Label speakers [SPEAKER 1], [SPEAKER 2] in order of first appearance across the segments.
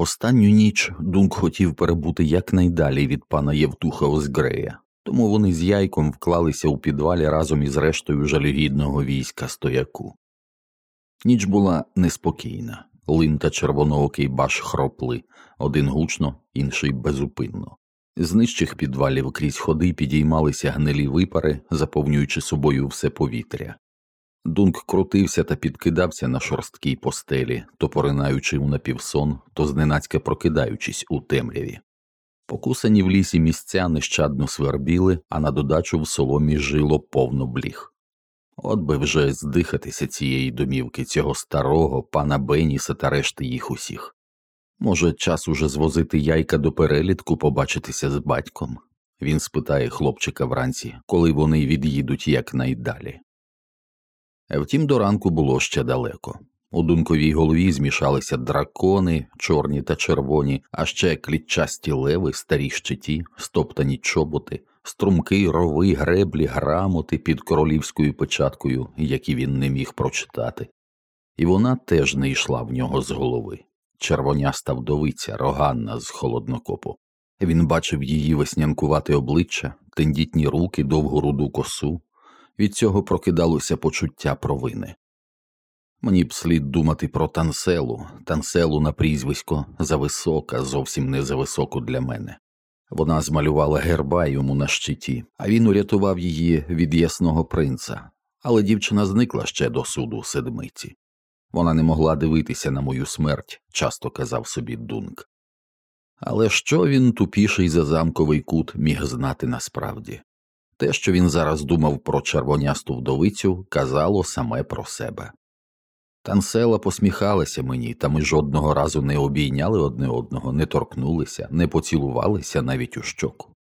[SPEAKER 1] Останню ніч Дунк хотів перебути якнайдалі від пана Євтуха Озгрея, тому вони з яйком вклалися у підвалі разом із рештою жалюгідного війська стояку. Ніч була неспокійна, лин та червоноокий баш хропли, один гучно, інший безупинно. З нижчих підвалів крізь ходи підіймалися гнилі випари, заповнюючи собою все повітря. Дунк крутився та підкидався на шорсткій постелі, то поринаючи у напівсон, то зненацька прокидаючись у темряві. Покусані в лісі місця нещадно свербіли, а на додачу в соломі жило повно бліг. От би вже здихатися цієї домівки, цього старого пана Беніса та решти їх усіх. Може, час уже звозити яйка до перелітку, побачитися з батьком. Він спитає хлопчика вранці, коли вони від'їдуть якнайдалі. Втім, до ранку було ще далеко. У дунковій голові змішалися дракони, чорні та червоні, а ще клітчасті леви, старі щиті, стоптані чоботи, струмки, рови, греблі, грамоти під королівською печаткою, які він не міг прочитати, і вона теж не йшла в нього з голови. Червоняста вдовиця, роганна з холоднокопу. Він бачив її веснянкувате обличчя, тендітні руки, довгу руду косу. Від цього прокидалося почуття провини. Мені б слід думати про танселу, танселу на прізвисько зависока, зовсім не зависоку для мене. Вона змалювала герба йому на щиті, а він урятував її від ясного принца, але дівчина зникла ще до суду седмиці. Вона не могла дивитися на мою смерть, часто казав собі Дунк. Але що він тупіший за замковий кут міг знати насправді? Те, що він зараз думав про червонясту вдовицю, казало саме про себе. Тансела посміхалася мені, та ми жодного разу не обійняли одне одного, не торкнулися, не поцілувалися навіть у щоку.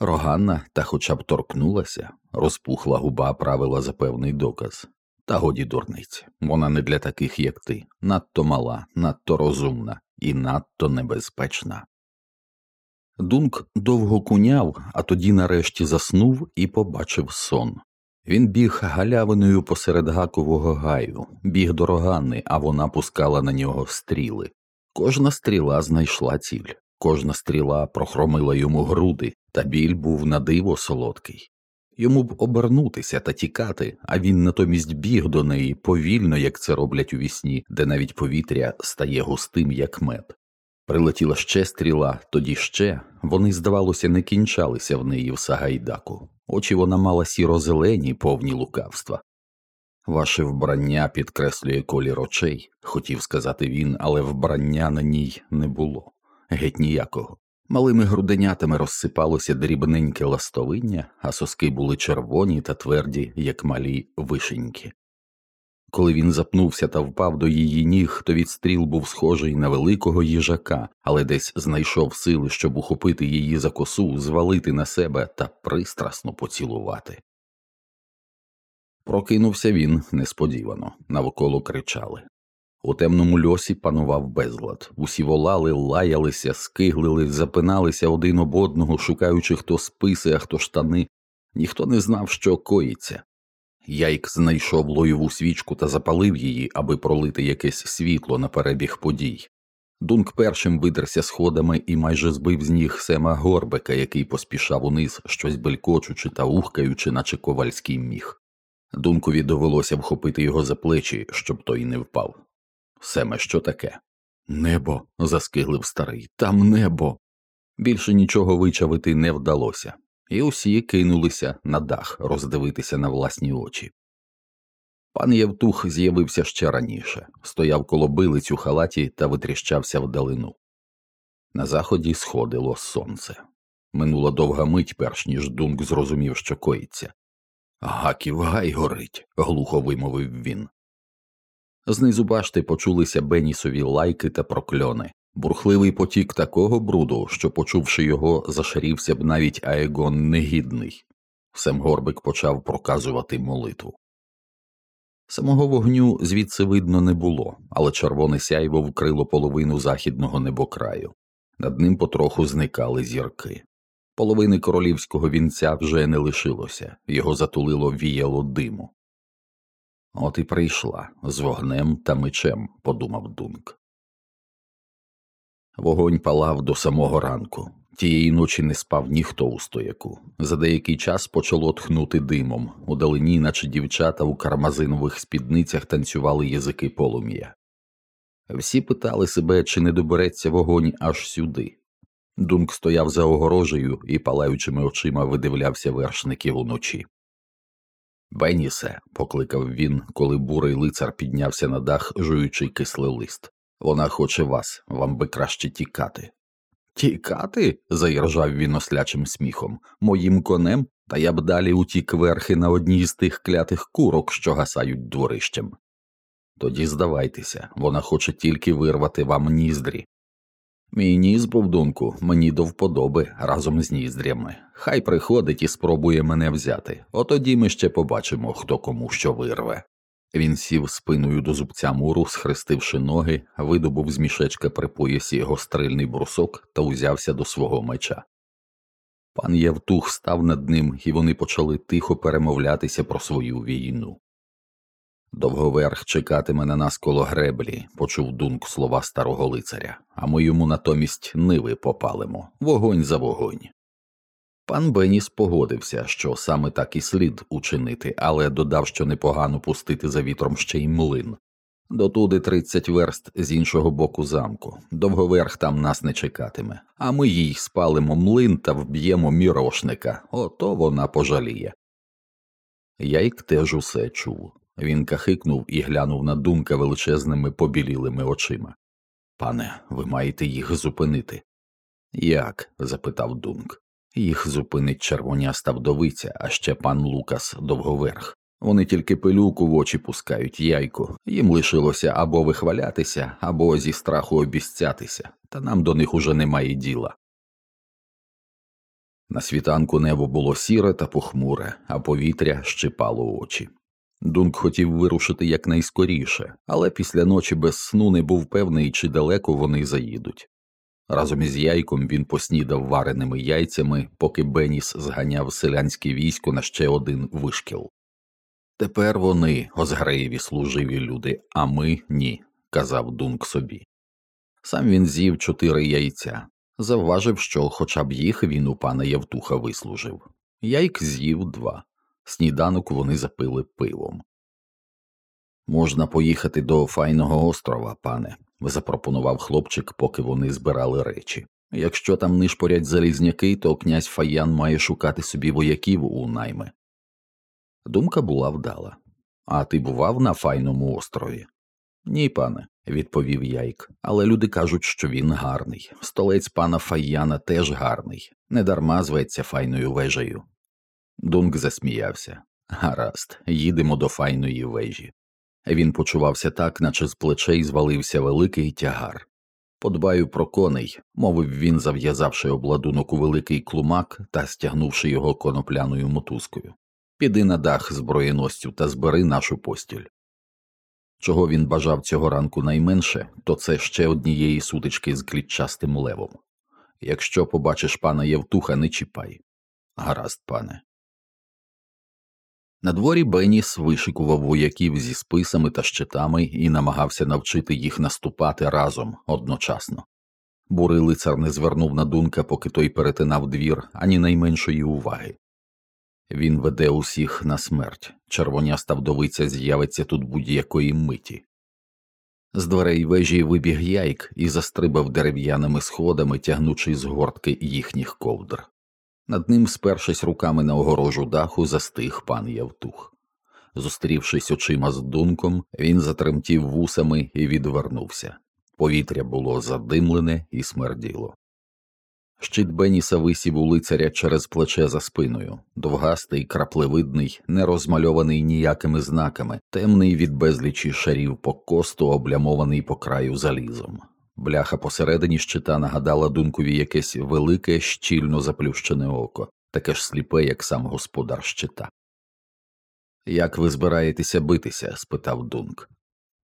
[SPEAKER 1] Роганна та хоча б торкнулася, розпухла губа правила за певний доказ. Та годі дурниць, вона не для таких, як ти, надто мала, надто розумна і надто небезпечна. Дунк довго куняв, а тоді нарешті заснув і побачив сон. Він біг галявиною посеред гакового гаю, біг до рогани, а вона пускала на нього стріли. Кожна стріла знайшла ціль, кожна стріла прохромила йому груди, та біль був на диво солодкий. Йому б обернутися та тікати, а він натомість біг до неї повільно, як це роблять у вісні, де навіть повітря стає густим, як мед. Прилетіла ще стріла, тоді ще вони, здавалося, не кінчалися в неї в Сагайдаку. Очі вона мала сіро-зелені, повні лукавства. Ваше вбрання підкреслює колір очей, хотів сказати він, але вбрання на ній не було, геть ніякого. Малими груденятами розсипалося дрібненьке ластовиння, а соски були червоні та тверді, як малі вишеньки. Коли він запнувся та впав до її ніг, то відстріл був схожий на великого їжака, але десь знайшов сили, щоб ухопити її за косу, звалити на себе та пристрасно поцілувати. Прокинувся він несподівано, навколо кричали. У темному льосі панував безлад, усі волали, лаялися, скиглили, запиналися один об одного, шукаючи хто списи, а хто штани. Ніхто не знав, що коїться. Яйк знайшов лоєву свічку та запалив її, аби пролити якесь світло на перебіг подій. Дунк першим видерся сходами і майже збив з ніг Сема горбика, який поспішав униз, щось белькочучи та ухкаючи, наче ковальський міг. Дункові довелося вхопити його за плечі, щоб той не впав. Семе, що таке? Небо. заскиглив старий. Там небо. Більше нічого вичавити не вдалося і усі кинулися на дах роздивитися на власні очі. Пан Євтух з'явився ще раніше, стояв коло билиць у халаті та витріщався вдалину. На заході сходило сонце. Минула довга мить, перш ніж Дунк зрозумів, що коїться. Гаків гай горить, глухо вимовив він. Знизу башти почулися Бенісові лайки та прокльони, бурхливий потік такого бруду, що, почувши його, зашарівся б навіть Аегон негідний. Сем Горбик почав проказувати молитву. Самого вогню звідси видно не було, але червоне сяйво вкрило половину західного небокраю, над ним потроху зникали зірки. Половини королівського вінця вже не лишилося, його затулило віяло диму. От і прийшла з вогнем та мечем, подумав Дунк. Вогонь палав до самого ранку. Тієї ночі не спав ніхто у стояку. За деякий час почало тхнути димом. Удалині, наче дівчата у кармазинових спідницях танцювали язики полум'я. Всі питали себе, чи не добереться вогонь аж сюди. Дунк стояв за огорожею і палаючими очима видивлявся вершників уночі. Бенісе, покликав він, коли бурий лицар піднявся на дах, жуючи кислий лист. Вона хоче вас, вам би краще тікати. Тікати? заіржав він ослячим сміхом, моїм конем, та я б далі утік верхи на одній з тих клятих курок, що гасають дворищем. Тоді здавайтеся, вона хоче тільки вирвати вам ніздрі. Мій ніс, повдунку, мені до вподоби разом з ніздрями. Хай приходить і спробує мене взяти, отоді ми ще побачимо, хто кому що вирве. Він сів спиною до зубця муру, схрестивши ноги, видобув з мішечка при поясі гострильний брусок та узявся до свого меча. Пан Євтух став над ним, і вони почали тихо перемовлятися про свою війну. Довговерх чекатиме на нас коло греблі, почув дунк слова старого лицаря, а ми йому натомість ниви попалимо вогонь за вогонь. Пан Беніс погодився, що саме так і слід учинити, але додав, що непогано пустити за вітром ще й млин. Дотуди тридцять верст з іншого боку замку, довговерх там нас не чекатиме, а ми їй спалимо млин та вб'ємо мірошника, ото вона пожаліє. Яйк теж усе чув. Він кахикнув і глянув на думка величезними побілілими очима. Пане, ви маєте їх зупинити. Як? запитав Дунк. Їх зупинить червоняста вдовиця, а ще пан Лукас довговерх. Вони тільки пилюку в очі пускають яйку, їм лишилося або вихвалятися, або зі страху обіцятися, та нам до них уже немає діла. На світанку небо було сіре та похмуре, а повітря щипало очі. Дунк хотів вирушити якнайскоріше, але після ночі без сну не був певний, чи далеко вони заїдуть. Разом із яйком він поснідав вареними яйцями, поки Беніс зганяв селянське військо на ще один вишкіл. Тепер вони озгреєві служиві люди, а ми ні, казав Дунк собі. Сам він з'їв чотири яйця, завважив, що хоча б їх він у пана Євтуха вислужив. Яйк з'їв два. Сніданок вони запили пивом. Можна поїхати до файного острова, пане, запропонував хлопчик, поки вони збирали речі. Якщо там нишпорять залізняки, то князь Фаян має шукати собі вояків у найми. Думка була вдала. А ти бував на файному острові? Ні, пане, відповів Яйк, але люди кажуть, що він гарний. Столець пана Фаяна теж гарний, недарма зветься файною вежею. Дунк засміявся. Гаразд, їдемо до файної вежі. Він почувався так, наче з плечей звалився великий тягар. Подбаю про коней, мовив він, зав'язавши обладунок у великий клумак та стягнувши його конопляною мотузкою. Піди на дах зброєностю та збери нашу постіль. Чого він бажав цього ранку найменше, то це ще однієї сутички з клітчастим левом. Якщо побачиш пана Євтуха, не чіпай. Гаразд, пане. На дворі Беніс вишикував вояків зі списами та щитами і намагався навчити їх наступати разом одночасно. Бурий лицар не звернув на дунка, поки той перетинав двір, ані найменшої уваги. Він веде усіх на смерть, червоняста вдовиця з'явиться тут будь-якої миті. З дверей вежі вибіг яйк і застрибав дерев'яними сходами, тягнучи з гортки їхніх ковдр. Над ним, спершись руками на огорожу даху, застиг пан Явтух. Зустрівшись очима з дунком, він затремтів вусами і відвернувся. Повітря було задимлене і смерділо. Щит Беніса висів у лицаря через плече за спиною, довгастий, краплевидний, не розмальований ніякими знаками, темний від безлічі шарів по косту, облямований по краю залізом. Бляха посередині щита нагадала дункові якесь велике, щільно заплющене око, таке ж сліпе, як сам господар щита. Як ви збираєтеся битися? спитав Дунк.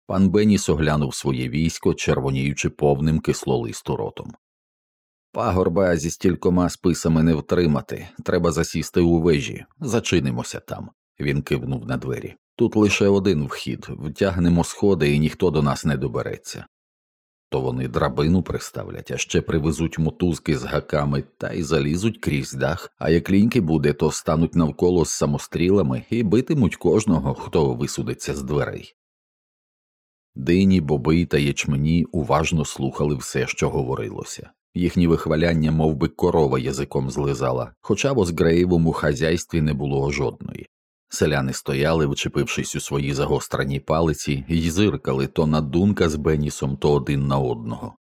[SPEAKER 1] Пан Беніс оглянув своє військо, червоніючи повним кислолисту ротом. Пагорба зі стількома списами не втримати, треба засісти у вежі, зачинимося там. Він кивнув на двері. Тут лише один вхід, втягнемо сходи, і ніхто до нас не добереться. То вони драбину приставлять, а ще привезуть мотузки з гаками та й залізуть крізь дах, а як ліньки буде, то стануть навколо з самострілами і битимуть кожного, хто висудиться з дверей. Дині, боби та ячмені уважно слухали все, що говорилося. Їхні вихваляння мов би, корова язиком злизала, хоча в Озгреєвому хазяйстві не було жодної. Селяни стояли, вчепившись у свої загострені палиці, і зиркали то на дунка з Бенісом, то один на одного.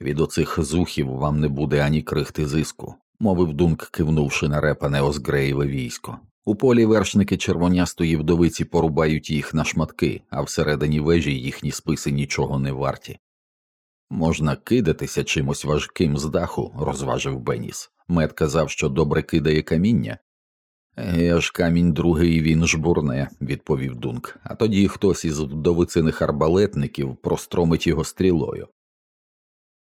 [SPEAKER 1] Від оцих зухів вам не буде ані крихти зиску, мовив дунк, кивнувши на репане Озгреєве військо. У полі вершники червонястої вдовиці порубають їх на шматки, а всередині вежі їхні списи нічого не варті. Можна кидатися чимось важким з даху, розважив Беніс. Мед казав, що добре кидає каміння. Еге камінь другий він жбурне, відповів Дунк, а тоді хтось із вдовициних арбалетників простромить його стрілою.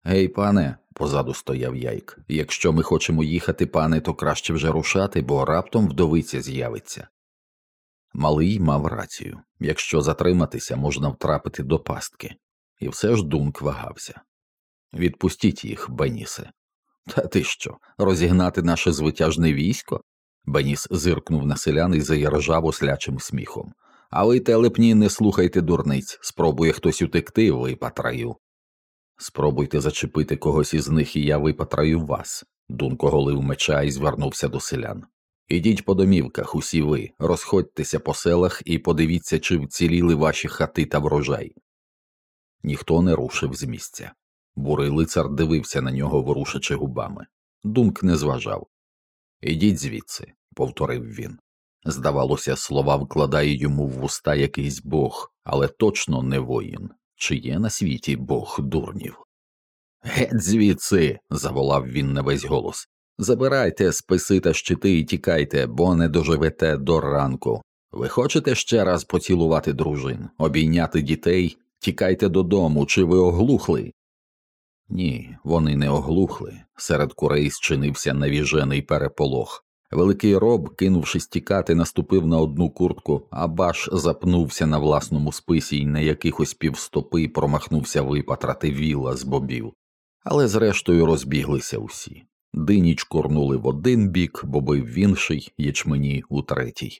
[SPEAKER 1] Гей, пане, позаду стояв яйк. Якщо ми хочемо їхати, пане, то краще вже рушати, бо раптом вдовиця з'явиться. Малий мав рацію якщо затриматися, можна втрапити до пастки, і все ж Дунк вагався. Відпустіть їх, Бенісе. Та ти що, розігнати наше звитяжне військо? Беніс зиркнув на селян і заяржав ослячим сміхом. А ви, телепні, не слухайте дурниць, спробує хтось утекти, випатраю. Спробуйте зачепити когось із них, і я випатраю вас. Дунко голив меча і звернувся до селян. Ідіть по домівках, усі ви, розходьтеся по селах і подивіться, чи вціліли ваші хати та врожай. Ніхто не рушив з місця. Бурий лицар дивився на нього, ворушачи губами. Дунк не зважав. Ідіть звідси, повторив він. Здавалося, слова вкладає йому в вуста якийсь бог, але точно не воїн. Чи є на світі бог дурнів? Геть звідси. заволав він на весь голос. Забирайте списи та щити і тікайте, бо не доживете до ранку. Ви хочете ще раз поцілувати дружин, обійняти дітей? Тікайте додому, чи ви оглухли? Ні, вони не оглухли. Серед курей зчинився навіжений переполох. Великий роб, кинувшись тікати, наступив на одну куртку, а баш запнувся на власному списі і на якихось півстопи промахнувся випатрати віла з бобів. Але зрештою розбіглися усі. Диніч курнули в один бік, боби в інший, ячмені у третій.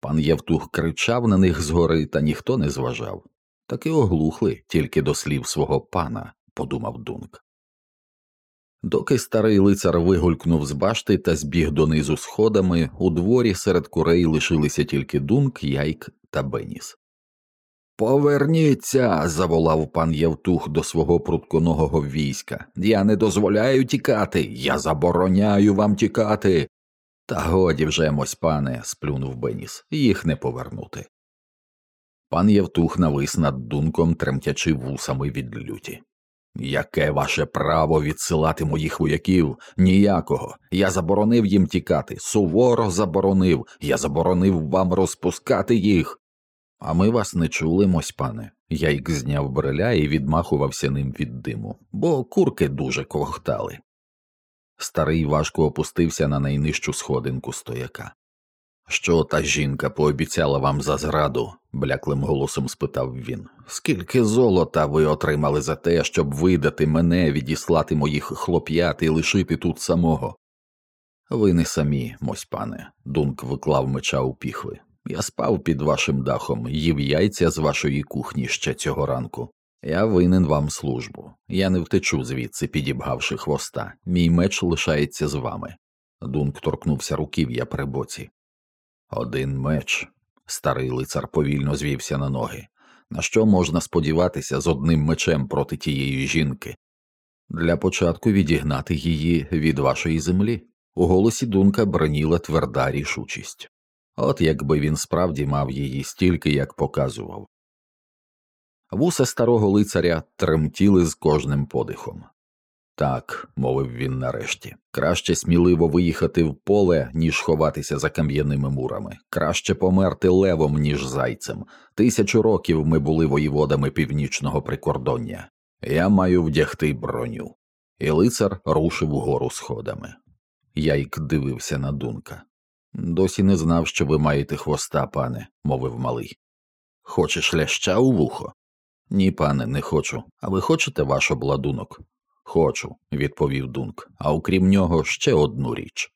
[SPEAKER 1] Пан Євтух кричав на них згори, та ніхто не зважав. Таки оглухли тільки до слів свого пана, подумав Дунк. Доки старий лицар вигулькнув з башти та збіг донизу сходами, у дворі серед курей лишилися тільки Дунк, Яйк та Беніс. Поверніться. заволав пан Євтух до свого прутконогого війська. Я не дозволяю тікати, я забороняю вам тікати. Та годі вже мось, пане, сплюнув Беніс, їх не повернути. Пан Євтух навис над дунком, тремтячи вусами від люті. Яке ваше право відсилати моїх вояків? Ніякого. Я заборонив їм тікати, суворо заборонив, я заборонив вам розпускати їх. А ми вас не чули, мось пане. Яйк зняв бреля і відмахувався ним від диму, бо курки дуже когтали. Старий важко опустився на найнижчу сходинку стояка. Що та жінка пообіцяла вам за зраду? бляклим голосом спитав він. Скільки золота ви отримали за те, щоб видати мене, відіслати моїх хлоп'ят і лишити тут самого? Ви не самі, мось пане, Дунк виклав меча у піхви. Я спав під вашим дахом, їв яйця з вашої кухні ще цього ранку. Я винен вам службу. Я не втечу звідси, підібгавши хвоста. Мій меч лишається з вами. Дунк торкнувся руків'я при боці. Один меч. Старий лицар повільно звівся на ноги. На що можна сподіватися з одним мечем проти тієї жінки? Для початку відігнати її від вашої землі. У голосі Дунка броніла тверда рішучість. От якби він справді мав її стільки, як показував. Вуса старого лицаря тремтіли з кожним подихом. Так, мовив він нарешті, краще сміливо виїхати в поле, ніж ховатися за кам'яними мурами, краще померти левом, ніж зайцем. Тисячу років ми були воєводами північного прикордоння. Я маю вдягти броню. І лицар рушив угору сходами. Яйк дивився на дунка. Досі не знав, що ви маєте хвоста, пане, мовив малий. Хочеш ляща у вухо? Ні, пане, не хочу. А ви хочете ваш обладунок? Хочу, відповів Дунк, а окрім нього ще одну річ.